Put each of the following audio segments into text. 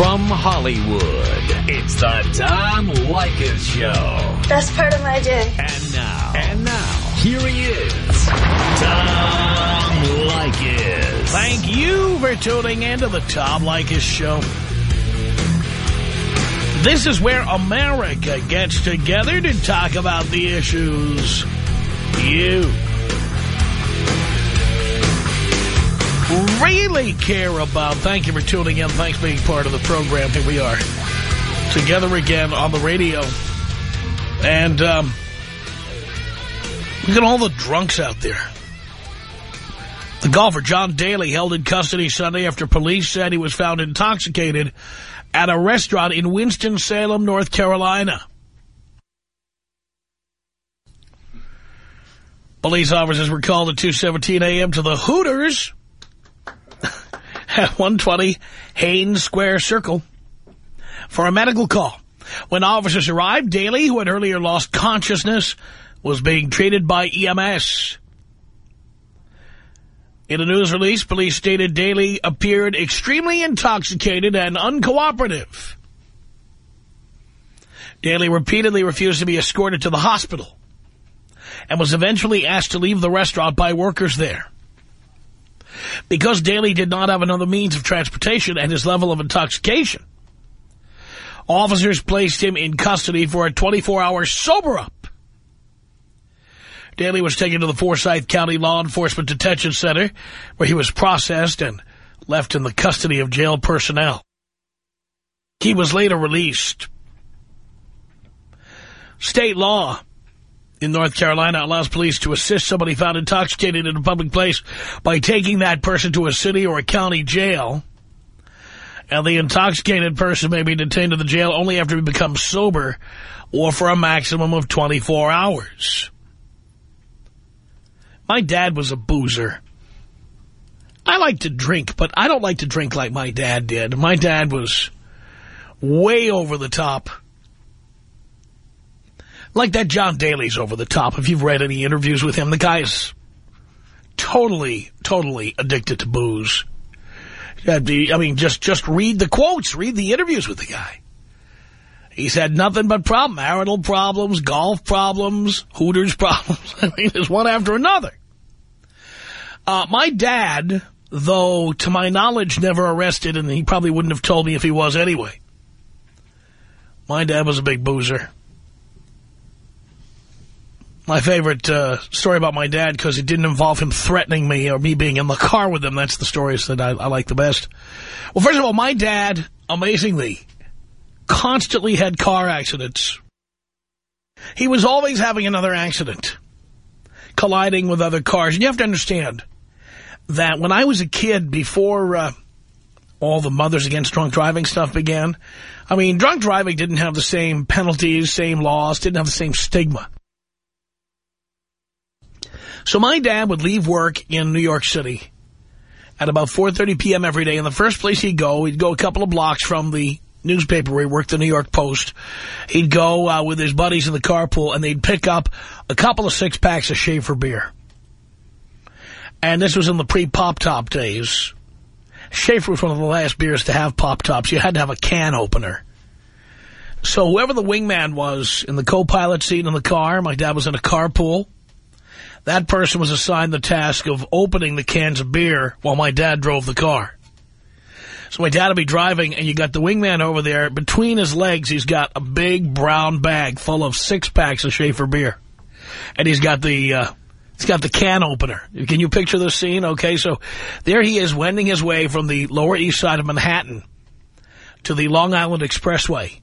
From Hollywood, it's the Tom Leykis Show. Best part of my day. And now, and now, here he is, Tom Leykis. Thank you for tuning in to the Tom Leykis Show. This is where America gets together to talk about the issues you really care about. Thank you for tuning in. Thanks for being part of the program. Here we are together again on the radio. And um, look at all the drunks out there. The golfer John Daly held in custody Sunday after police said he was found intoxicated at a restaurant in Winston-Salem, North Carolina. Police officers were called at 2.17 a.m. to the Hooters at 120 Hanes Square Circle for a medical call. When officers arrived, Daly, who had earlier lost consciousness, was being treated by EMS. In a news release, police stated Daly appeared extremely intoxicated and uncooperative. Daly repeatedly refused to be escorted to the hospital and was eventually asked to leave the restaurant by workers there. Because Daly did not have another means of transportation and his level of intoxication, officers placed him in custody for a 24-hour sober-up. Daly was taken to the Forsyth County Law Enforcement Detention Center, where he was processed and left in the custody of jail personnel. He was later released. State law in North Carolina allows police to assist somebody found intoxicated in a public place by taking that person to a city or a county jail. And the intoxicated person may be detained in the jail only after he becomes sober or for a maximum of 24 hours. My dad was a boozer. I like to drink, but I don't like to drink like my dad did. My dad was way over the top. Like that John Daly's over the top. If you've read any interviews with him, the guy's totally, totally addicted to booze. I mean, just, just read the quotes, read the interviews with the guy. He's had nothing but problem, marital problems, golf problems, Hooters problems. I mean, there's one after another. Uh, my dad, though, to my knowledge, never arrested, and he probably wouldn't have told me if he was anyway. My dad was a big boozer. My favorite uh, story about my dad, because it didn't involve him threatening me or me being in the car with him. That's the stories that I, I like the best. Well, first of all, my dad, amazingly, constantly had car accidents. He was always having another accident, colliding with other cars. And you have to understand that when I was a kid, before uh, all the Mothers Against Drunk Driving stuff began, I mean, drunk driving didn't have the same penalties, same laws, didn't have the same stigma. So my dad would leave work in New York City at about 4.30 p.m. every day. And the first place he'd go, he'd go a couple of blocks from the newspaper where he worked, the New York Post. He'd go uh, with his buddies in the carpool, and they'd pick up a couple of six-packs of Schaefer beer. And this was in the pre-Pop Top days. Schaefer was one of the last beers to have Pop Tops. You had to have a can opener. So whoever the wingman was in the co-pilot seat in the car, my dad was in a carpool, that person was assigned the task of opening the cans of beer while my dad drove the car. So my dad would be driving, and you got the wingman over there. Between his legs, he's got a big brown bag full of six-packs of Schaefer beer. And he's got the... Uh, He's got the can opener. Can you picture the scene? Okay, so there he is wending his way from the Lower East Side of Manhattan to the Long Island Expressway.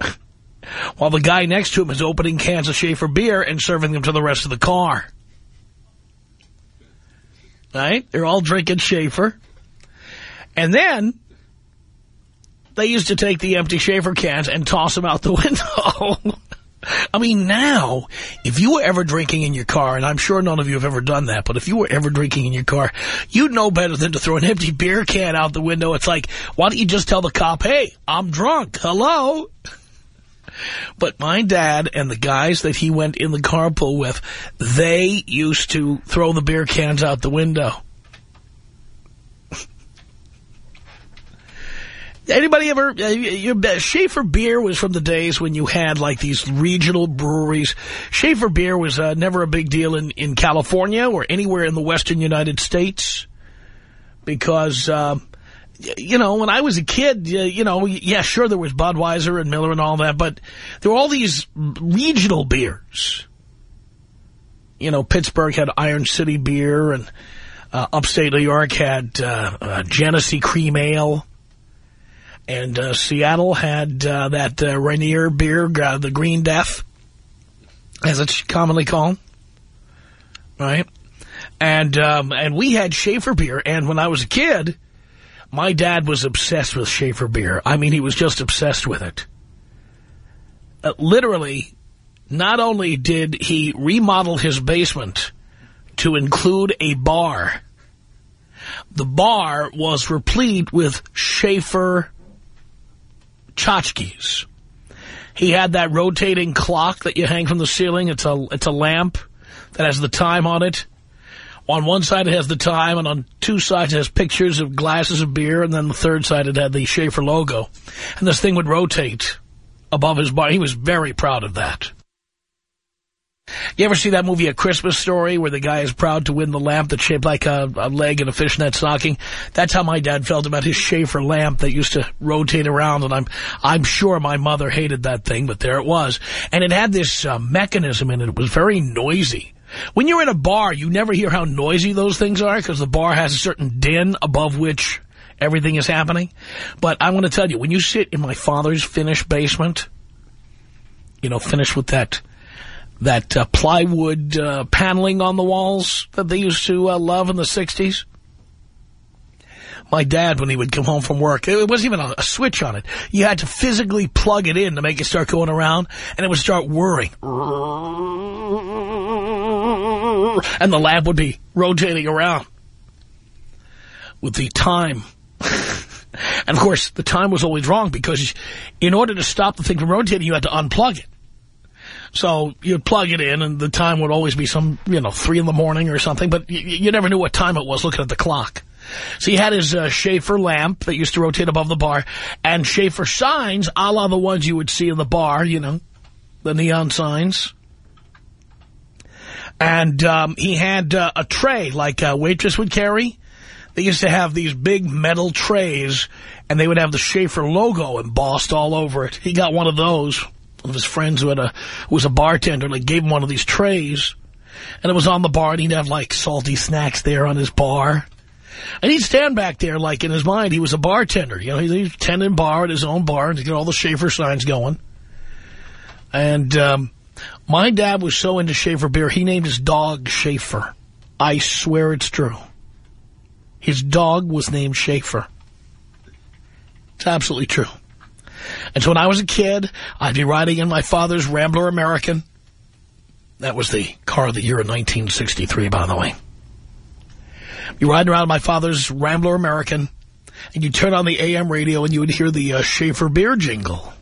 While the guy next to him is opening cans of Schaefer beer and serving them to the rest of the car. Right? They're all drinking Schaefer. And then they used to take the empty Schaefer cans and toss them out the window. I mean, now, if you were ever drinking in your car, and I'm sure none of you have ever done that, but if you were ever drinking in your car, you'd know better than to throw an empty beer can out the window. It's like, why don't you just tell the cop, hey, I'm drunk, hello? But my dad and the guys that he went in the carpool with, they used to throw the beer cans out the window. Anybody ever, uh, you, you, Schaefer beer was from the days when you had like these regional breweries. Schaefer beer was uh, never a big deal in, in California or anywhere in the western United States because, uh, you know, when I was a kid, you know, yeah, sure, there was Budweiser and Miller and all that, but there were all these regional beers. You know, Pittsburgh had Iron City beer and uh, upstate New York had uh, uh, Genesee Cream Ale. And uh, Seattle had uh, that uh, Rainier beer, the Green Death, as it's commonly called, right? And um, and we had Schaefer beer. And when I was a kid, my dad was obsessed with Schaefer beer. I mean, he was just obsessed with it. Uh, literally, not only did he remodel his basement to include a bar, the bar was replete with Schaefer tchotchkes. He had that rotating clock that you hang from the ceiling. It's a it's a lamp that has the time on it. On one side it has the time, and on two sides it has pictures of glasses of beer, and then the third side it had the Schaefer logo. And this thing would rotate above his bar. He was very proud of that. You ever see that movie, A Christmas Story, where the guy is proud to win the lamp that's shaped like a, a leg in a fishnet stocking? That's how my dad felt about his Schaefer lamp that used to rotate around, and I'm I'm sure my mother hated that thing, but there it was. And it had this uh, mechanism in it. It was very noisy. When you're in a bar, you never hear how noisy those things are because the bar has a certain din above which everything is happening. But I want to tell you, when you sit in my father's finished basement, you know, finished with that that uh, plywood uh, paneling on the walls that they used to uh, love in the 60s. My dad, when he would come home from work, it wasn't even a, a, switch on it. You had to physically plug it in to make it start going around, and it would start whirring. And the lamp would be rotating around with the time. and, of course, the time was always wrong because in order to stop the thing from rotating, you had to unplug it. So you'd plug it in, and the time would always be some, you know, 3 in the morning or something, but you, you never knew what time it was looking at the clock. So he had his uh, Schaefer lamp that used to rotate above the bar, and Schaefer signs, a la the ones you would see in the bar, you know, the neon signs. And um, he had uh, a tray like a waitress would carry. They used to have these big metal trays, and they would have the Schaefer logo embossed all over it. He got one of those one of his friends who had a who was a bartender like gave him one of these trays and it was on the bar and he'd have like salty snacks there on his bar and he'd stand back there like in his mind he was a bartender you know he he's tending bar at his own bar to get all the Schaefer signs going and um, my dad was so into Schaefer beer he named his dog Schaefer I swear it's true his dog was named Schaefer it's absolutely true and so when I was a kid, I'd be riding in my father's Rambler American. That was the car of the year in 1963, by the way. You ride around my father's Rambler American, and you turn on the AM radio, and you would hear the uh, Schaefer beer jingle.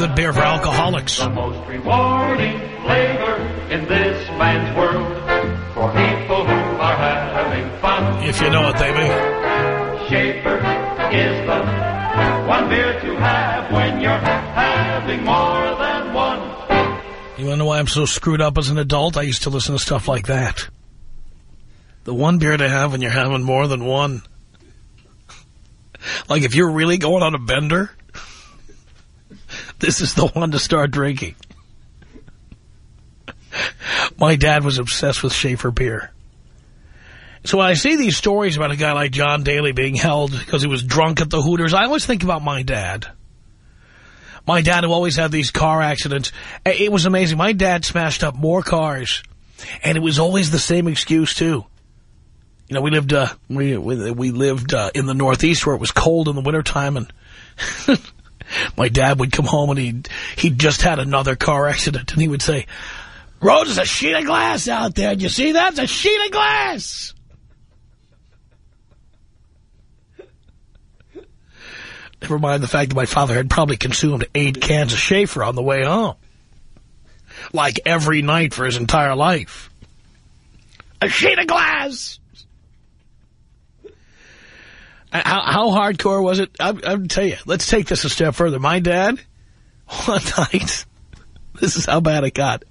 Good beer for alcoholics. The most rewarding flavor in this man's world for people who are having fun. If you know what they mean. Schaefer is the one beer to have when you're having more than one. You want to know why I'm so screwed up as an adult? I used to listen to stuff like that. The one beer to have when you're having more than one. Like if you're really going on a bender this is the one to start drinking. My dad was obsessed with Schaefer beer. So when I see these stories about a guy like John Daly being held because he was drunk at the Hooters, I always think about my dad. My dad who always had these car accidents. It was amazing. My dad smashed up more cars, and it was always the same excuse, too. You know, we lived uh, we we lived uh, in the Northeast where it was cold in the wintertime, and my dad would come home and he'd, he'd just had another car accident, and he would say, Rose, there's a sheet of glass out there. Do you see that? It's a sheet of glass. Never mind the fact that my father had probably consumed eight cans of Schaefer on the way home. Like every night for his entire life. A sheet of glass! Uh, how, how hardcore was it? I'll tell you. Let's take this a step further. My dad, one night, this is how bad it got.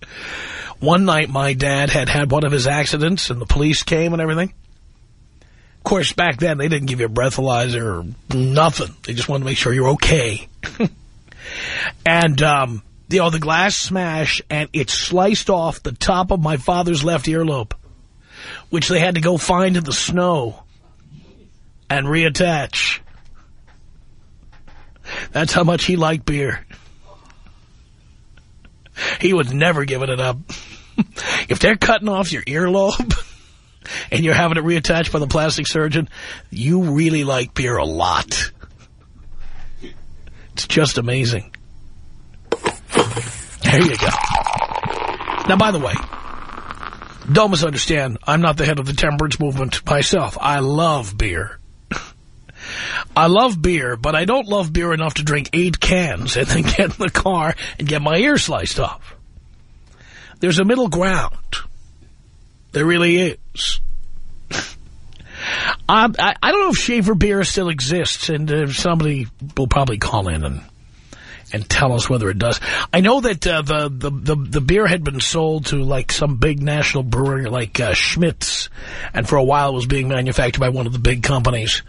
One night, my dad had had one of his accidents, and the police came and everything. Of course, back then, they didn't give you a breathalyzer or nothing. They just wanted to make sure you're okay. and, um, you know, the glass smashed, and it sliced off the top of my father's left earlobe, which they had to go find in the snow and reattach. That's how much he liked beer. He was never giving it up. if they're cutting off your earlobe and you're having it reattached by the plastic surgeon, you really like beer a lot. It's just amazing. There you go. Now, by the way, don't misunderstand. I'm not the head of the temperance movement myself. I love beer. I love beer, but I don't love beer enough to drink eight cans and then get in the car and get my ear sliced off. There's a middle ground. There really is. I, I, I, don't know if Schaefer beer still exists, and uh, somebody will probably call in and and tell us whether it does. I know that uh, the, the, the the beer had been sold to like some big national brewery like uh, Schlitz, and for a while it was being manufactured by one of the big companies.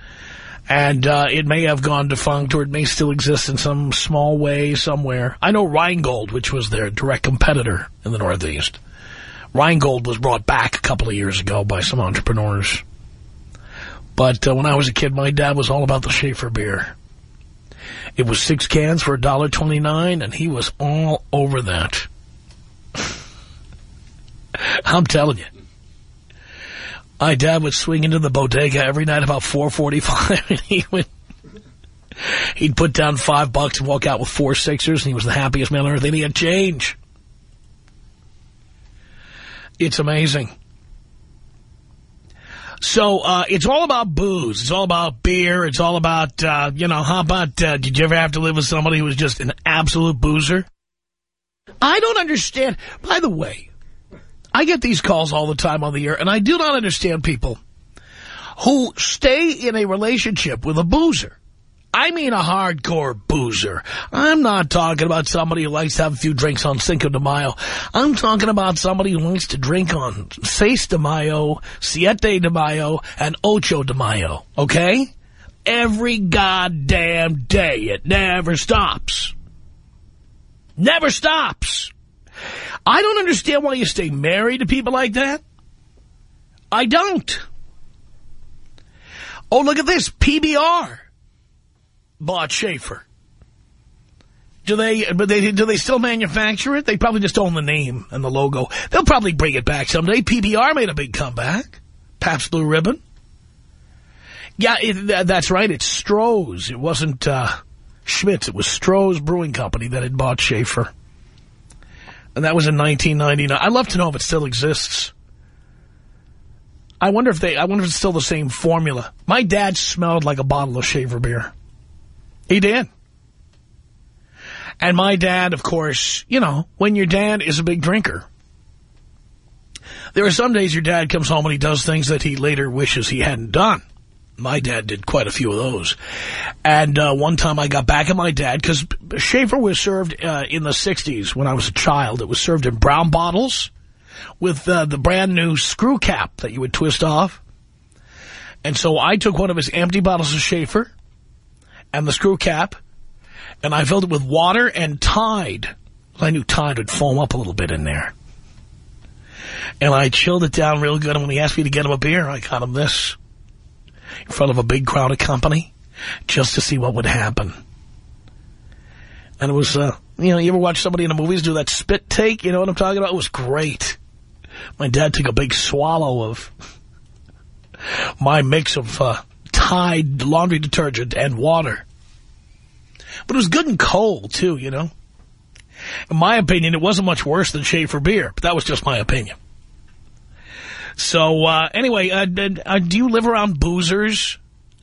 And uh, it may have gone defunct or it may still exist in some small way somewhere. I know Rheingold, which was their direct competitor in the Northeast. Rheingold was brought back a couple of years ago by some entrepreneurs. But uh, when I was a kid, my dad was all about the Schaefer beer. It was six cans for $1.29, and he was all over that. I'm telling you. My dad would swing into the bodega every night about 4.45, and he would... He'd put down five bucks and walk out with four sixers, and he was the happiest man on earth, and he had change. It's amazing. So uh, it's all about booze. It's all about beer. It's all about, uh, you know, how about, uh, did you ever have to live with somebody who was just an absolute boozer? I don't understand. By the way, I get these calls all the time on the air, and I do not understand people who stay in a relationship with a boozer. I mean a hardcore boozer. I'm not talking about somebody who likes to have a few drinks on Cinco de Mayo. I'm talking about somebody who likes to drink on Seis de Mayo, Siete de Mayo, and Ocho de Mayo, okay? Every goddamn day. It never stops. Never stops. I don't understand why you stay married to people like that. I don't. Oh, look at this. PBR bought Schaefer. Do they, but they, do they still manufacture it? They probably just own the name and the logo. They'll probably bring it back someday. PBR made a big comeback. Pabst Blue Ribbon. Yeah, it, that's right. It's Stroh's. It wasn't uh, Schlitz. It was Stroh's Brewing Company that had bought Schaefer. And that was in 1999. I'd love to know if it still exists. I wonder if they, I wonder if it's still the same formula. My dad smelled like a bottle of Schaefer beer. He did. And my dad, of course, you know, when your dad is a big drinker, there are some days your dad comes home and he does things that he later wishes he hadn't done. My dad did quite a few of those. And uh, one time I got back at my dad, because Schaefer was served uh, in the 60s when I was a child. It was served in brown bottles with uh, the brand new screw cap that you would twist off. And so I took one of his empty bottles of Schaefer, and the screw cap, and I filled it with water and Tide. I knew Tide would foam up a little bit in there. And I chilled it down real good, and when he asked me to get him a beer, I got him this in front of a big crowd of company just to see what would happen. And it was, uh, you know, you ever watch somebody in the movies do that spit take? You know what I'm talking about? It was great. My dad took a big swallow of my mix of uh, Tide laundry detergent and water. But it was good and cold, too, you know. In my opinion, it wasn't much worse than Schaefer beer, but that was just my opinion. So, uh, anyway, uh, uh, do you live around boozers?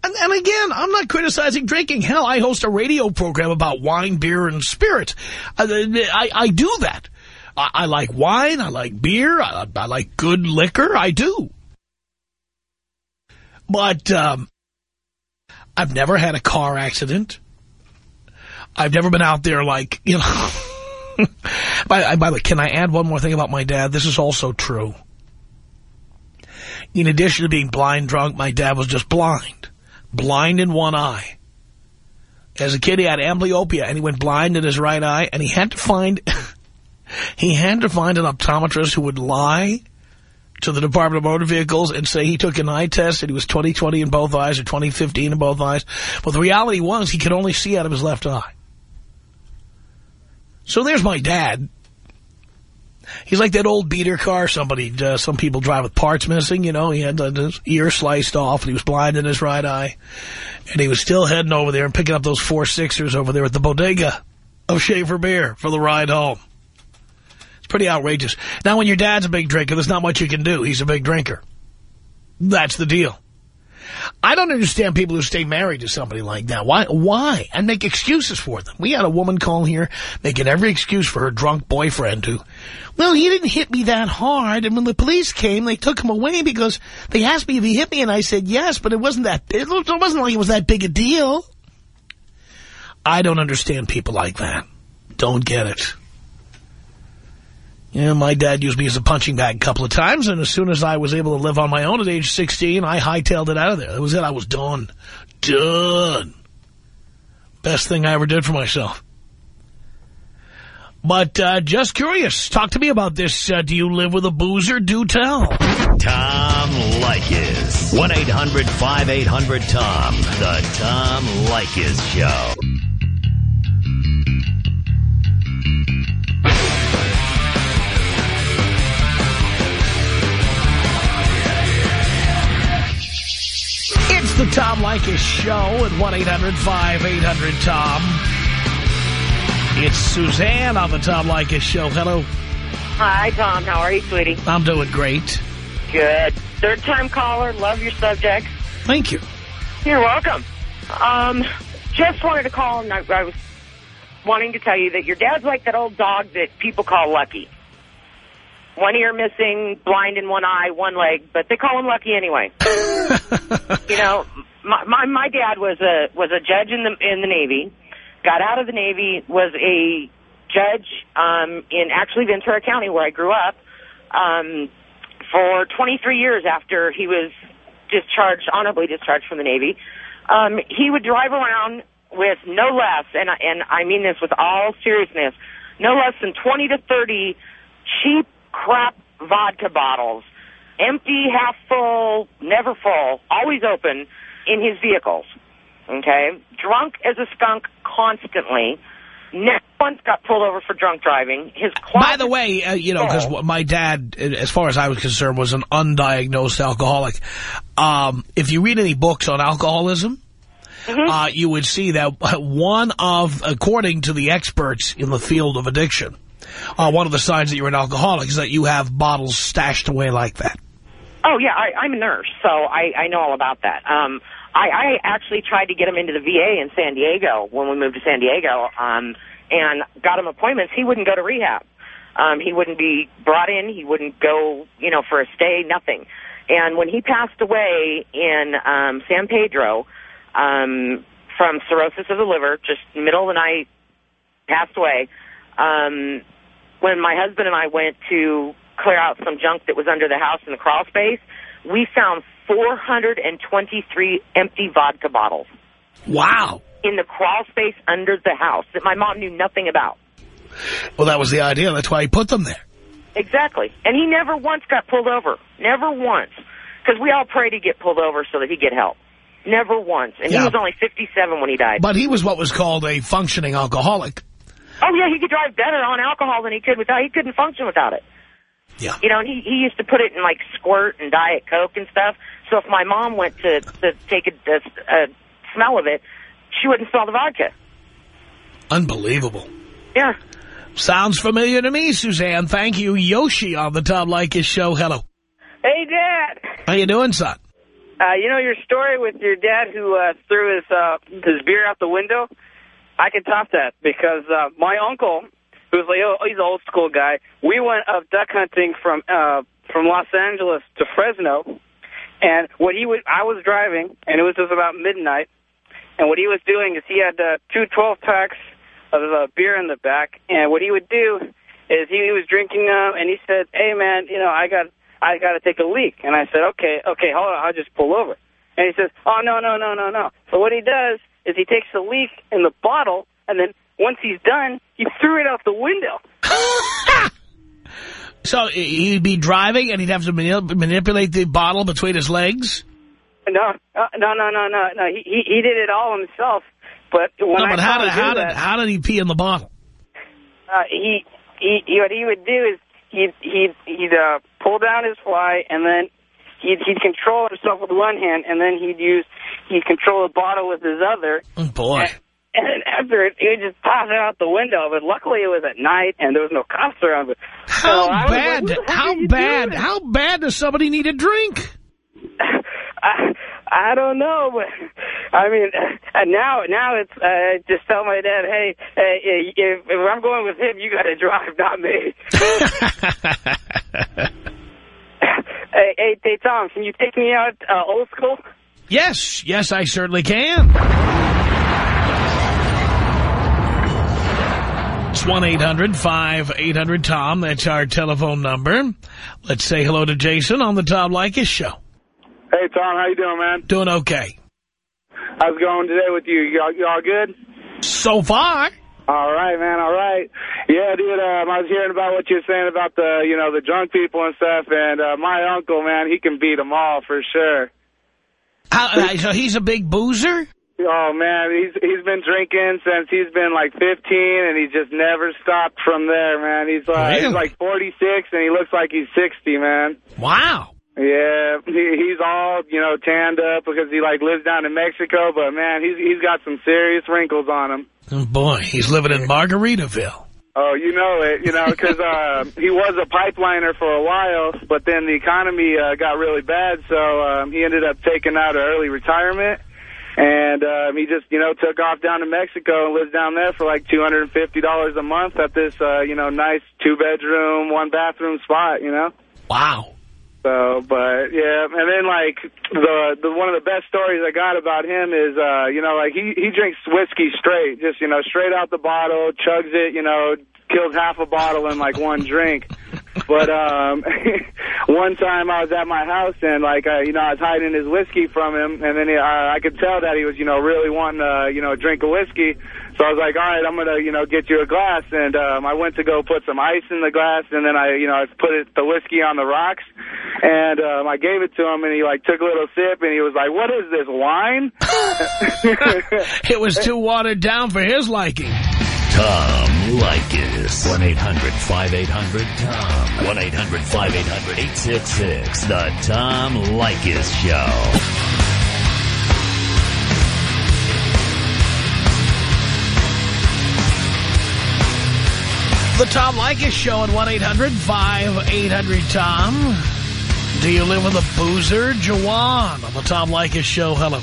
And, and, again, I'm not criticizing drinking. Hell, I host a radio program about wine, beer, and spirits. Uh, I, I do that. I, I, like wine. I like beer. I, I, like good liquor. I do. But um, I've never had a car accident. I've never been out there like, you know. by, by the way, can I add one more thing about my dad? This is also true. In addition to being blind drunk, my dad was just blind. Blind in one eye. As a kid, he had amblyopia, and he went blind in his right eye, and he had to find... he had to find an optometrist who would lie to the Department of Motor Vehicles and say he took an eye test and he was 20/20 in both eyes or 20/15 in both eyes. But the reality was he could only see out of his left eye. So there's my dad. He's like that old beater car somebody, uh, some people drive with parts missing, you know. He had uh, his ear sliced off and he was blind in his right eye. And he was still heading over there and picking up those four Sixers over there at the bodega of Schaefer Beer for the ride home. It's pretty outrageous. Now, when your dad's a big drinker, there's not much you can do. He's a big drinker. That's the deal. I don't understand people who stay married to somebody like that. Why? Why? And make excuses for them. We had a woman call here making every excuse for her drunk boyfriend who, well, he didn't hit me that hard. And when the police came, they took him away because they asked me if he hit me. And I said yes, but it wasn't that, it wasn't like it was that big a deal. I don't understand people like that. Don't get it. Know, my dad used me as a punching bag a couple of times, and as soon as I was able to live on my own at age 16, I hightailed it out of there. That was it. I was done. Done. Best thing I ever did for myself. But uh, just curious, talk to me about this. Uh, do you live with a boozer? Do tell. Tom Leykis. 1-800-5800-TOM. The Tom Leykis Show. Tom Leykis Show at 1-800-5800-TOM. It's Suzanne on the Tom Leykis Show. Hello. Hi, Tom. How are you, sweetie? I'm doing great. Good. Third-time caller. Love your subject. Thank you. You're welcome. Um, just wanted to call, and I, I was wanting to tell you that your dad's like that old dog that people call Lucky. One ear missing, blind in one eye, one leg, but they call him Lucky anyway. you know, my, my my dad was a was a judge in the in the Navy. Got out of the Navy, was a judge um, in actually Ventura County where I grew up um, for 23 years after he was discharged, honorably discharged from the Navy. Um, he would drive around with no less, and I- and I mean this with all seriousness, no less than 20 to 30 cheap crap vodka bottles, empty, half full, never full, always open, in his vehicles. Okay? Drunk as a skunk constantly. Never once got pulled over for drunk driving. His By the way, uh, you know, because my dad, as far as I was concerned, was an undiagnosed alcoholic. Um, if you read any books on alcoholism, uh, you would see that one of, according to the experts in the field of addiction, uh, one of the signs that you're an alcoholic is that you have bottles stashed away like that. Oh, yeah, I, I'm a nurse, so I, I know all about that. Um, I, I actually tried to get him into the VA in San Diego when we moved to San Diego um, and got him appointments. He wouldn't go to rehab. Um, he wouldn't be brought in. He wouldn't go, you know, for a stay, nothing. And when he passed away in um, San Pedro um, from cirrhosis of the liver, just middle of the night, passed away, um, when my husband and I went to clear out some junk that was under the house in the crawl space, we found 423 empty vodka bottles Wow. in the crawl space under the house that my mom knew nothing about. Well, that was the idea. That's why he put them there. Exactly. And he never once got pulled over. Never once. Because we all pray to get pulled over so that he'd get help. Never once. And Yeah. he was only 57 when he died. But he was what was called a functioning alcoholic. Oh yeah, he could drive better on alcohol than he could without. He couldn't function without it. Yeah. You know, and he he used to put it in like squirt and diet coke and stuff. So if my mom went to to take a, a, a smell of it, she wouldn't smell the vodka. Unbelievable. Yeah. Sounds familiar to me, Suzanne. Thank you. Yoshi on the Tom Leykis show. Hello. Hey, Dad. How you doing, son? Uh, you know your story with your dad who uh, threw his uh, his beer out the window? I can top that because uh, my uncle, who's like oh, he's an old school guy, we went up duck hunting from uh, from Los Angeles to Fresno, and what he would I was driving, and it was just about midnight, and what he was doing is he had uh, two 12 packs of uh, beer in the back, and what he would do is he, he was drinking them, and he said, "Hey man, you know I got." I got to take a leak. And I said, okay, okay, hold on, I'll just pull over. And he says, oh, no, no, no, no, no. So what he does is he takes the leak in the bottle, and then once he's done, he threw it out the window. So he'd be driving and he'd have to manip manipulate the bottle between his legs? No, uh, no, no, no, no, no. He, he he did it all himself. But when No, but saw how did, how, did, how did he pee in the bottle? uh, he, he he what he would do is he'd he'd he'd uh, pull down his fly and then he'd he'd control himself with one hand and then he'd use he'd control the bottle with his other. Oh, boy. And then after it, he would just toss it out the window. But luckily, it was at night and there was no cops around. But How so like, bad, "What the heck how bad, doing?" how bad does somebody need a drink? I, I don't know, but I mean, and now now it's uh, just tell my dad, hey, hey, if, if I'm going with him, you got to drive, not me. hey, hey, hey, Tom, can you take me out uh, old school? yes, yes, I certainly can. 1-800-5800-TOM. That's our telephone number. Let's say hello to Jason on the Tom Leykis show. Hey, Tom, how you doing, man? Doing okay. How's it going today with you? Y'all good? So far. All right, man, all right. Yeah, dude, um, I was hearing about what you were saying about the, you know, the drunk people and stuff, and uh, my uncle, man, he can beat them all for sure. How, uh, so he's a big boozer? Oh, man, he's he's been drinking since he's been like 15, and he just never stopped from there, man. He's, like Really? he's like 46, and he looks like he's 60, man. Wow. Yeah, he, he's all, you know, tanned up because he, like, lives down in Mexico, but, man, he's he's got some serious wrinkles on him. Oh, boy, he's living in Margaritaville. Oh, you know it, you know, because uh, he was a pipeliner for a while, but then the economy uh, got really bad, so um, he ended up taking out an early retirement. And um, he just, you know, took off down to Mexico and lives down there for like $250 a month at this, uh, you know, nice two-bedroom, one-bathroom spot, you know? Wow. So, but yeah, and then like the the one of the best stories I got about him is, uh, you know, like he he drinks whiskey straight, just you know, straight out the bottle, chugs it, you know, kills half a bottle in like one drink. But um, one time I was at my house and like I, you know, I was hiding his whiskey from him, and then he, I, I could tell that he was, you know, really wanting to, you know, drink a whiskey. So I was like, all right, I'm gonna, you know, get you a glass. And um, I went to go put some ice in the glass, and then I, you know, I put it, the whiskey on the rocks, and um, I gave it to him, and he like took a little sip, and he was like, what is this wine? It was too watered down for his liking. Tom Leykis. 1-800-5800-TOM. 1-800-5800-866. The Tom Leykis Show. The Tom Leykis Show at 1-800-5800-TOM. Do you live with a boozer? Jawan on the Tom Leykis Show. Hello.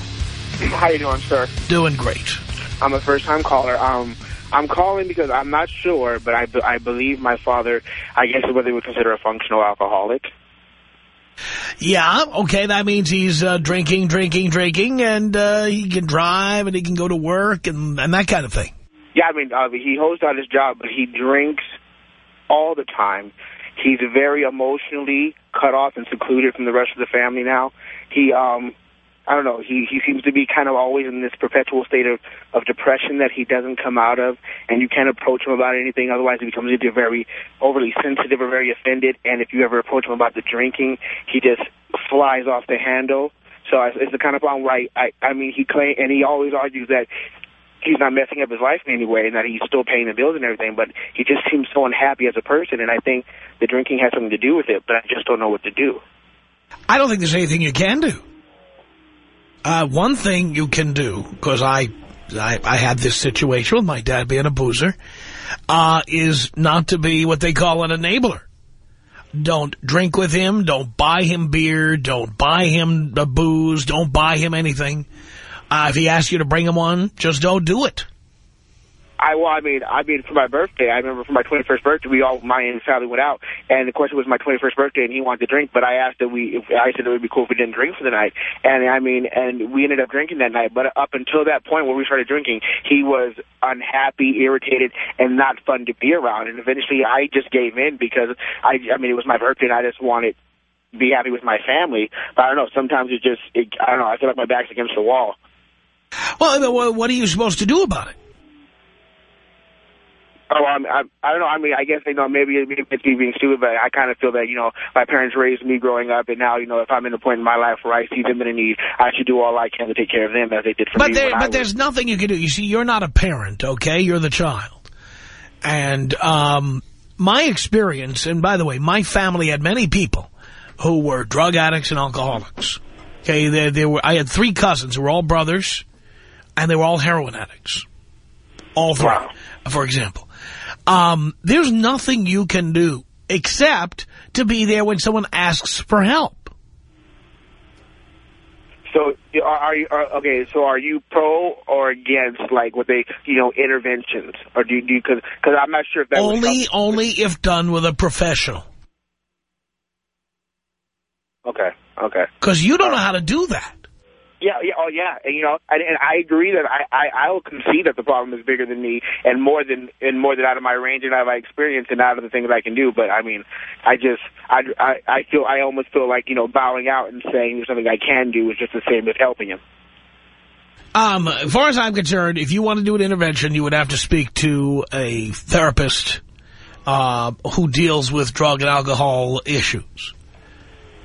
How you doing, sir? Doing great. I'm a first-time caller. Um, I'm calling because I'm not sure, but I, I believe my father, I guess, is what they would consider a functional alcoholic. Yeah, okay, that means he's uh, drinking, drinking, drinking, and uh, he can drive and he can go to work and, and that kind of thing. Yeah, I mean, uh, he holds down his job, but he drinks all the time. He's very emotionally cut off and secluded from the rest of the family now. He, um, I don't know, he, he seems to be kind of always in this perpetual state of, of depression that he doesn't come out of, and you can't approach him about anything, otherwise he becomes either very overly sensitive or very offended, and if you ever approach him about the drinking, he just flies off the handle. So it's, the kind of problem where I, I, I mean, he claim, and he always argues that he's not messing up his life in any way and that he's still paying the bills and everything, but he just seems so unhappy as a person, and I think the drinking has something to do with it, but I just don't know what to do. I don't think there's anything you can do. Uh, one thing you can do, because I, I, I had this situation with my dad being a boozer, uh, is not to be what they call an enabler. Don't drink with him. Don't buy him beer. Don't buy him the booze. Don't buy him anything. Uh, if he asks you to bring him one, just don't do it. I well, I mean, I mean, for my birthday, I remember for my 21st birthday, we all, my and family went out, and the question was my 21st birthday, and he wanted to drink, but I asked that we, if, I said it would be cool if we didn't drink for the night, and I mean, and we ended up drinking that night, but up until that point where we started drinking, he was unhappy, irritated, and not fun to be around, and eventually I just gave in because I, I mean, it was my birthday, and I just wanted to be happy with my family, but I don't know, sometimes it just, it, I don't know, I feel like my back's against the wall. Well, uh, what are you supposed to do about it? Oh, I'm, I, I don't know. I mean, I guess, you know, maybe, maybe it's me being stupid, but I kind of feel that, you know, my parents raised me growing up, and now, you know, if I'm in a point in my life where I see them in a need, I should do all I can to take care of them as they did for but me. There, but there's nothing you can do. You see, you're not a parent, okay? You're the child. And um, my experience, and by the way, my family had many people who were drug addicts and alcoholics. Okay, there, there were. I had three cousins who were all brothers, and they were all heroin addicts. All three, Wow. for example. Um, there's nothing you can do except to be there when someone asks for help. So, are, are you, are, okay, so are you pro or against, like, what they, you know, interventions? Or do you, do you cause, cause I'm not sure if that Only, only if done with a professional. Okay, okay. Because you don't know how to do that. Yeah, yeah, oh yeah, and you know, and, and I agree that I, I I will concede that the problem is bigger than me and more than and more than out of my range and out of my experience and out of the things I can do. But I mean, I just I I, I feel I almost feel like you know bowing out and saying there's something I can do is just the same as helping him. Um, as far as I'm concerned, if you want to do an intervention, you would have to speak to a therapist uh, who deals with drug and alcohol issues.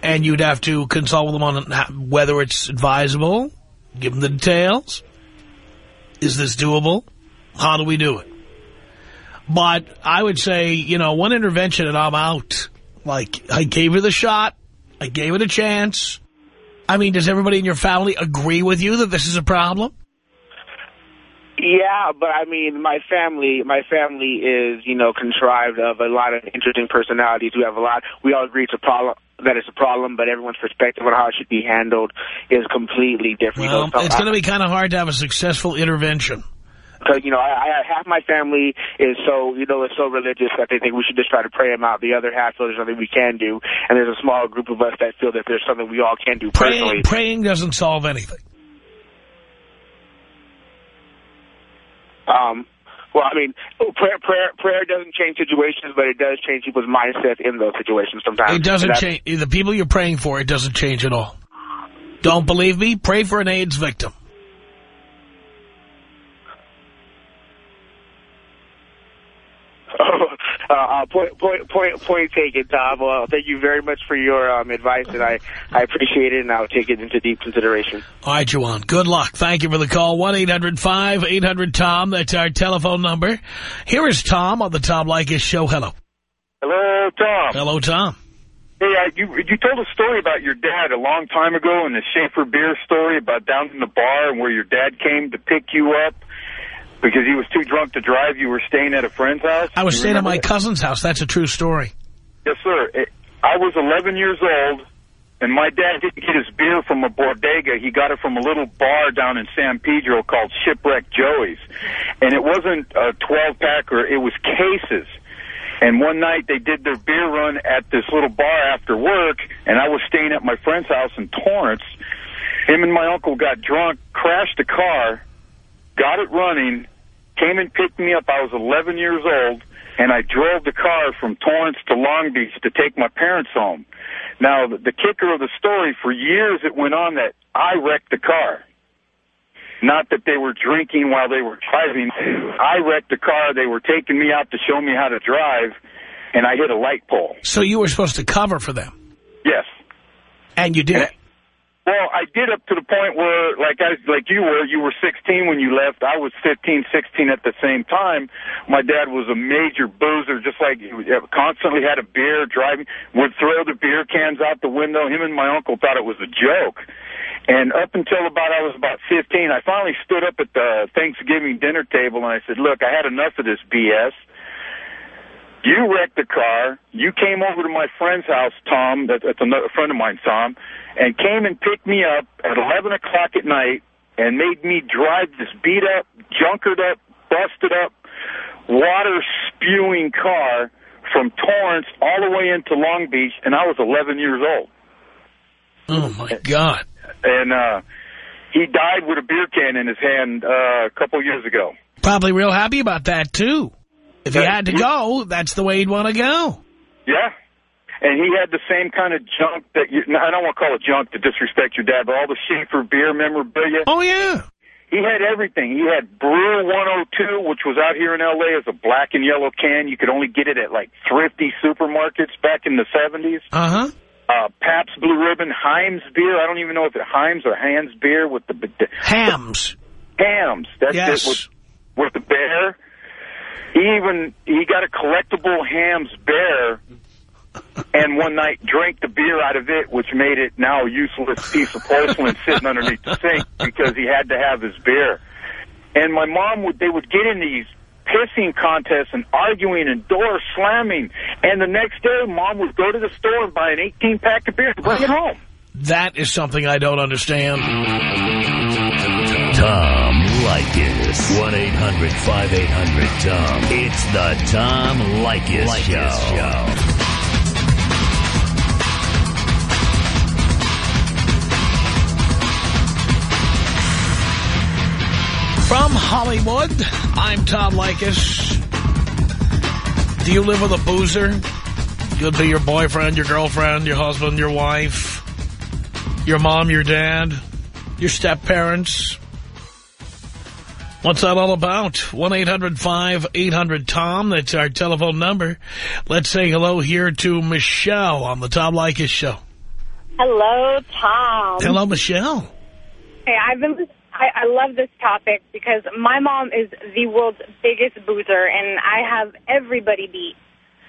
And you'd have to consult with them on whether it's advisable, give them the details. Is this doable? How do we do it? But I would say, you know, one intervention and I'm out. Like, I gave her the shot. I gave it a chance. I mean, does everybody in your family agree with you that this is a problem? Yeah, but I mean, my family, my family is, you know, contrived of a lot of interesting personalities. We have a lot. We all agree it's a problem. That it's a problem, but everyone's perspective on how it should be handled is completely different. Well, you know, so it's going to be kind of hard to have a successful intervention. Because, you know, I, I half my family is so, you know, is so religious that they think we should just try to pray them out. The other half feels there's something we can do. And there's a small group of us that feel that there's something we all can do personally. Praying, praying doesn't solve anything. Um, well, I mean, prayer, prayer, prayer doesn't change situations, but it does change people's mindset in those situations sometimes. It doesn't change. The people you're praying for, it doesn't change at all. Don't believe me? Pray for an AIDS victim. Oh, uh, uh, point, point, point, point taken, Tom. Well, thank you very much for your um, advice, and I, I appreciate it, and I'll take it into deep consideration. All right, Juwan. Good luck. Thank you for the call. 1-800-5800-TOM. That's our telephone number. Here is Tom on the Tom Leykis show. Hello. Hello, Tom. Hello, Tom. Hey, uh, you you told a story about your dad a long time ago and the Schaefer beer story about down in the bar and where your dad came to pick you up because he was too drunk to drive. You were staying at a friend's house. I was You staying at my that? cousin's house. That's a true story. Yes, sir. It, I was 11 years old, and my dad didn't get his beer from a bodega. He got it from a little bar down in San Pedro called Shipwreck Joey's. And it wasn't a 12-packer. it was cases. And one night they did their beer run at this little bar after work, and I was staying at my friend's house in Torrance. Him and my uncle got drunk, crashed a car, got it running, came and picked me up. I was 11 years old, and I drove the car from Torrance to Long Beach to take my parents home. Now, the, the kicker of the story, for years it went on that I wrecked the car. Not that they were drinking while they were driving. I wrecked the car. They were taking me out to show me how to drive, and I hit a light pole. So you were supposed to cover for them. Yes. And you did. Well, I did up to the point where, like I, like you were, you were 16 when you left. I was 15, 16 at the same time. My dad was a major boozer, just like he constantly had a beer, driving, would throw the beer cans out the window. Him and my uncle thought it was a joke. And up until about I was about 15, I finally stood up at the Thanksgiving dinner table and I said, look, I had enough of this BS. You wrecked the car. You came over to my friend's house, Tom, that's a friend of mine, Tom, and came and picked me up at 11 o'clock at night and made me drive this beat-up, junkered up, busted up, water-spewing car from Torrance all the way into Long Beach, and I was 11 years old. Oh, my God. And uh, he died with a beer can in his hand uh, a couple years ago. Probably real happy about that, too. If he had to go, that's the way he'd want to go. Yeah. And he had the same kind of junk that you, I don't want to call it junk to disrespect your dad, but all the Schaefer beer memorabilia. Oh, yeah. He had everything. He had Brew 102, which was out here in L.A. as a black and yellow can. You could only get it at, like, thrifty supermarkets back in the 70s. Uh-huh. Uh, Pabst Blue Ribbon, Himes beer. I don't even know if it's Himes or Hans beer with the... the Hamm's. Hamm's. That's yes. it. With, with the bear. He even, he got a collectible Hamm's bear and one night drank the beer out of it, which made it now a useless piece of porcelain sitting underneath the sink because he had to have his beer. And my mom would, they would get in these pissing contests and arguing and door slamming. And the next day, mom would go to the store and buy an 18-pack of beer and bring it home. That is something I don't understand. Tom Leykis. 1-800-5800-TOM. It's the Tom Leykis, Show. Show. From Hollywood, I'm Tom Leykis. Do you live with a boozer? Could be your boyfriend, your girlfriend, your husband, your wife, your mom, your dad, your step-parents. What's that all about? 1-800-5800-TOM. That's our telephone number. Let's say hello here to Michelle on the Tom Leykis Show. Hello, Tom. Hello, Michelle. Hey, I've been I, I love this topic because my mom is the world's biggest boozer, and I have everybody beat.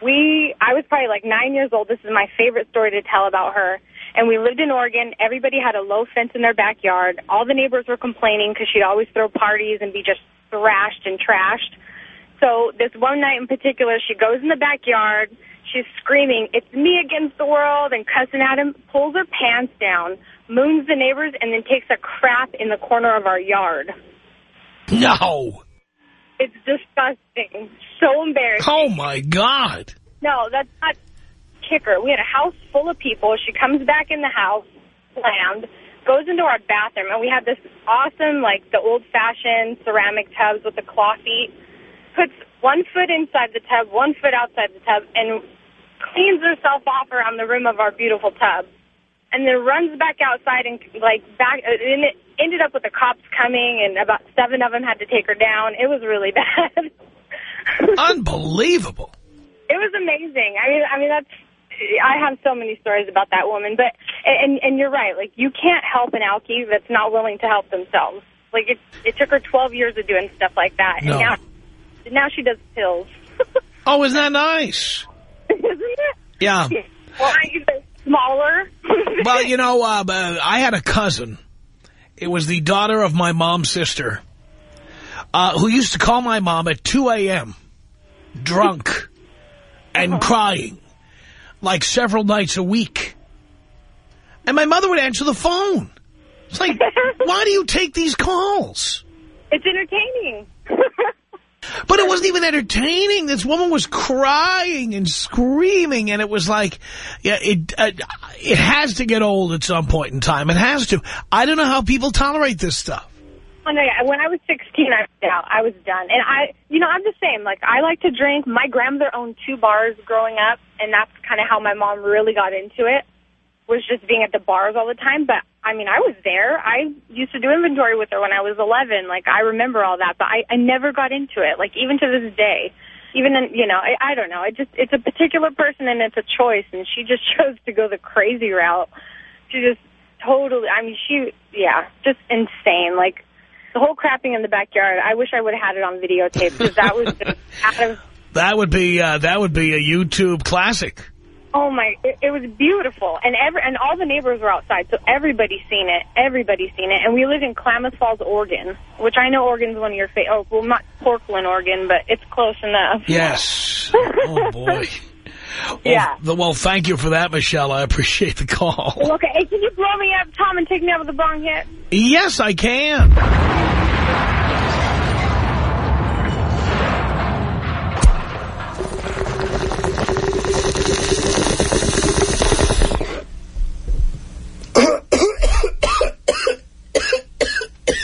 We, I was probably like nine years old. This is my favorite story to tell about her. And we lived in Oregon. Everybody had a low fence in their backyard. All the neighbors were complaining because she'd always throw parties and be just thrashed and trashed. So this one night in particular, she goes in the backyard. She's screaming, it's me against the world, and cussing at him, pulls her pants down, moons the neighbors, and then takes a crap in the corner of our yard. No. It's disgusting. So embarrassing. Oh, my God. No, that's not kicker. We had a house full of people. She comes back in the house, slammed, goes into our bathroom, and we had this awesome, like, the old-fashioned ceramic tubs with the claw feet. Puts one foot inside the tub, one foot outside the tub, and cleans herself off around the rim of our beautiful tub and then runs back outside and like back uh, and it ended up with the cops coming and about seven of them had to take her down it was really bad unbelievable it was amazing i mean i mean that's i have so many stories about that woman but and and you're right like you can't help an alkie that's not willing to help themselves like it it took her 12 years of doing stuff like that no. and now now she does pills oh isn't that nice isn't it yeah well, smaller. well, you know, uh, I had a cousin. It was the daughter of my mom's sister, uh, who used to call my mom at 2 a.m., drunk and uh-huh. crying, like several nights a week. And my mother would answer the phone. It's like, why do you take these calls? It's entertaining. But it wasn't even entertaining. This woman was crying and screaming, and it was like, yeah, it uh, it has to get old at some point in time. It has to. I don't know how people tolerate this stuff. Oh, no, yeah. When I was 16, I was out. I was done. And I, you know, I'm the same. Like, I like to drink. My grandmother owned two bars growing up, and that's kind of how my mom really got into it, was just being at the bars all the time. But I mean, I was there. I used to do inventory with her when I was 11. Like, I remember all that, but I, I never got into it. Like, even to this day, even in, you know, I, I don't know. It just, it's a particular person and it's a choice, and she just chose to go the crazy route. She just, totally, I mean, she, yeah, just insane. Like, the whole crapping in the backyard, I wish I would have had it on videotape because that was just out of, That would be uh, that would be a YouTube classic. oh my, it, it was beautiful. And every, and all the neighbors were outside, so everybody's seen it. Everybody's seen it. And we live in Klamath Falls, Oregon, which I know Oregon's one of your favorite, oh, well, not Portland, Oregon, but it's close enough. Yes. Oh boy. Well, Yeah. th- Well, thank you for that, Michelle. I appreciate the call. Okay, hey, can you blow me up, Tom, and take me out with a bong hit? Yes, I can.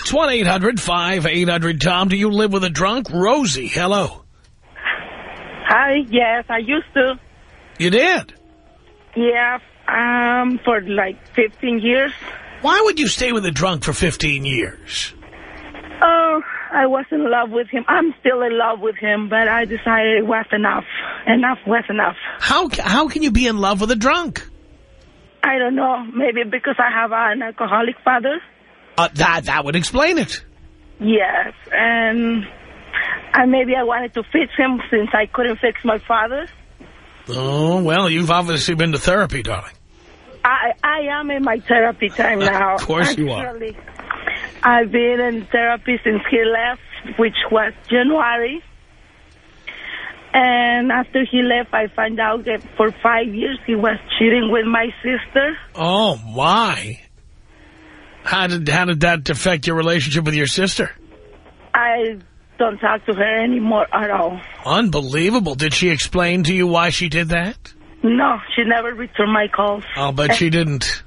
It's 1-800-5800-TOM. Do you live with a drunk? Rosie, hello. Hi, yes, I used to. You did? Yeah, um, for like 15 years. Why would you stay with a drunk for 15 years? Oh, I was in love with him. I'm still in love with him, but I decided it was enough. Enough was enough. How how can you be in love with a drunk? I don't know, maybe because I have an alcoholic father. Uh, that that would explain it. Yes, and and maybe I wanted to fix him since I couldn't fix my father. Oh, well, you've obviously been to therapy, darling. I I am in my therapy time now. Of course you are. I've been in therapy since he left, which was January. And after he left, I found out that for five years he was cheating with my sister. Oh, my. How did, how did that affect your relationship with your sister? I don't talk to her anymore at all. Unbelievable. Did she explain to you why she did that? No, she never returned my calls. I'll bet she didn't.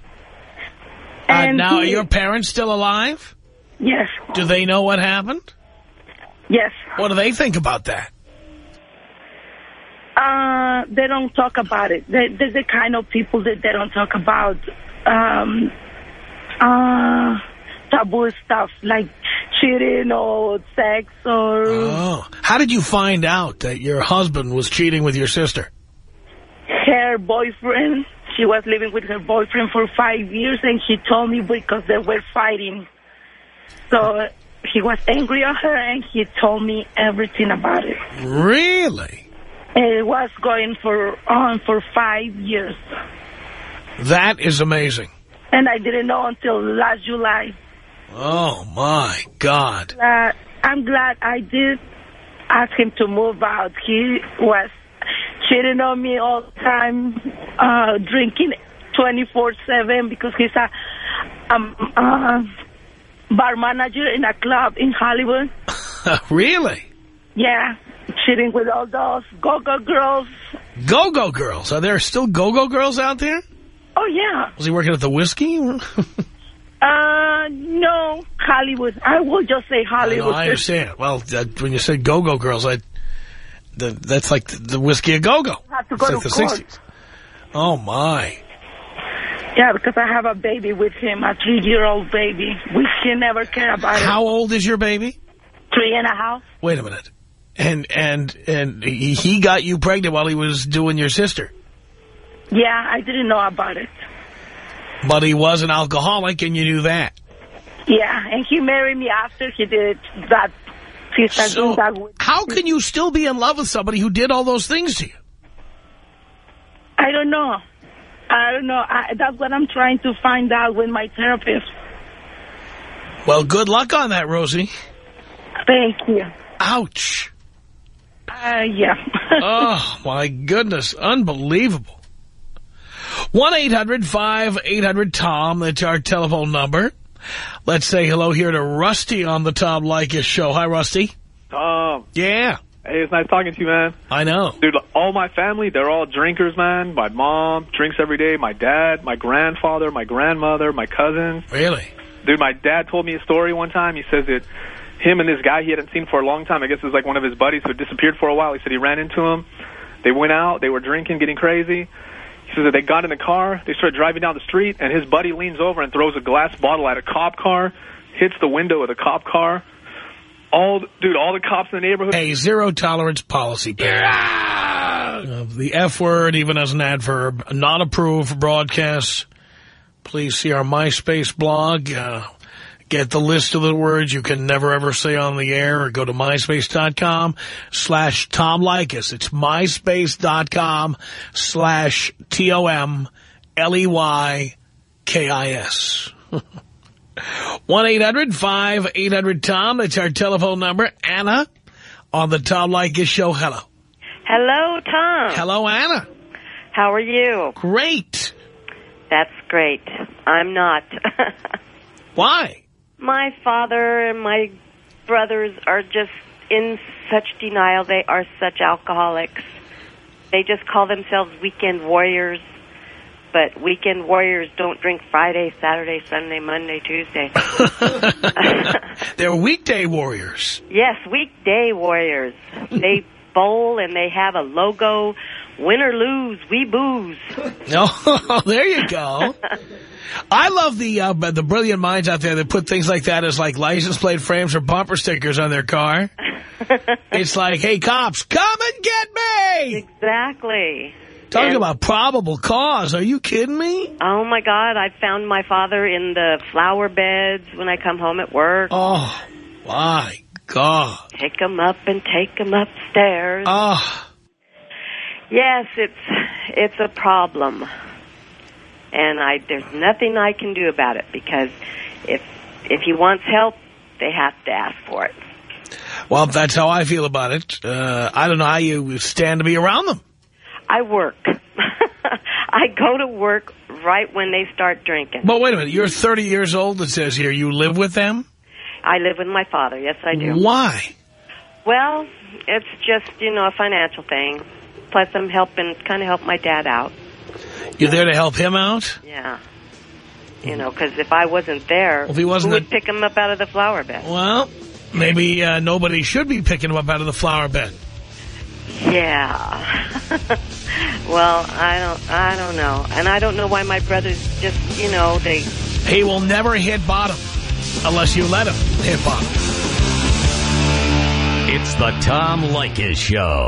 Uh, And now, are your parents still alive? Yes. Do they know what happened? Yes. What do they think about that? Uh, they don't talk about it. They, they're the kind of people that they don't talk about um, uh, taboo stuff like cheating or sex or... Oh. How did you find out that your husband was cheating with your sister? her boyfriend. She was living with her boyfriend for five years, and she told me because they were fighting. So he was angry at her, and he told me everything about it. Really? It was going for on for five years, That is amazing. And I didn't know until last July. Oh, my God. Uh, I'm glad I did ask him to move out. He was cheating on me all the time, uh, drinking 24-7 because he's a um, uh, bar manager in a club in Hollywood. really? Yeah, cheating with all those go-go girls. Go-Go Girls. Are there still Go-Go Girls out there? Oh, yeah. Was he working at the Whisky? Uh, no, Hollywood. I will just say Hollywood. know, I understand. Well, uh, when you said Go-Go Girls, I, the, that's like the, Whisky a Go-Go. Have to go It's to the court. 60s. Oh, my. Yeah, because I have a baby with him, a three-year-old baby, which he never cared about. How old is your baby? Three and a half. Wait a minute. And and and he he got you pregnant while he was doing your sister. Yeah, I didn't know about it. But he was an alcoholic, and you knew that. Yeah, and he married me after he did that. He So that how can you still be in love with somebody who did all those things to you? I don't know. I don't know. I, that's what I'm trying to find out with my therapist. Well, good luck on that, Rosie. Thank you. Ouch. Uh, yeah. oh, my goodness. Unbelievable. 1-800-5800-TOM. That's our telephone number. Let's say hello here to Rusty on the Tom Leykis show. Hi, Rusty. Tom. Yeah. Hey, it's nice talking to you, man. I know. Dude, all my family, they're all drinkers, man. My mom drinks every day. My dad, my grandfather, my grandmother, my cousins. Really? Dude, my dad told me a story one time. He says that him and this guy he hadn't seen for a long time, I guess it was like one of his buddies who had disappeared for a while. He said he ran into him. They went out. They were drinking, getting crazy. He says that they got in the car. They started driving down the street, and his buddy leans over and throws a glass bottle at a cop car, hits the window of the cop car. All, dude, all the cops in the neighborhood. A zero tolerance policy. Uh, the F word, even as an adverb, not approved for broadcast. please see our MySpace blog. Uh, get the list of the words you can never, ever say on the air or go to myspace.com slash Tom Leykis. It's myspace.com slash T-O-M-L-E-Y-K-I-S. 1-800-5800-TOM. That's our telephone number. Anna on the Tom Leykis Show. Hello. Hello, Tom. Hello, Anna. How are you? Great. That's great. I'm not. Why? My father and my brothers are just in such denial. They are such alcoholics. They just call themselves weekend warriors. But weekend warriors don't drink Friday, Saturday, Sunday, Monday, Tuesday. They're weekday warriors. yes, weekday warriors. They bowl and they have a logo. Win or lose, we booze. Oh, there you go. I love the uh, the brilliant minds out there that put things like that as like license plate frames or bumper stickers on their car. it's like, hey, cops, come and get me! Exactly. Talking And- about probable cause. Are you kidding me? Oh my God! I found my father in the flower beds when I come home at work. Oh, my God. Pick him up and take him upstairs. Oh, Yes, it's it's a problem, and I there's nothing I can do about it because if if he wants help, they have to ask for it. well, that's how I feel about it. Uh, I don't know how you stand to be around them. I work. I go to work right when they start drinking. But wait a minute. You're 30 years old, it says here. You live with them? I live with my father. Yes, I do. Why? Well, it's just you know a financial thing. Plus, I'm helping, kind of help my dad out. You're there to help him out? Yeah. You know, because if I wasn't there, If he wasn't who would a- pick him up out of the flower bed? Well, maybe uh, nobody should be picking him up out of the flower bed. Yeah. well, I don't, I don't know, and I don't know why my brothers just, you know, they. He will never hit bottom unless you let him hit bottom. It's the Tom Leykis Show.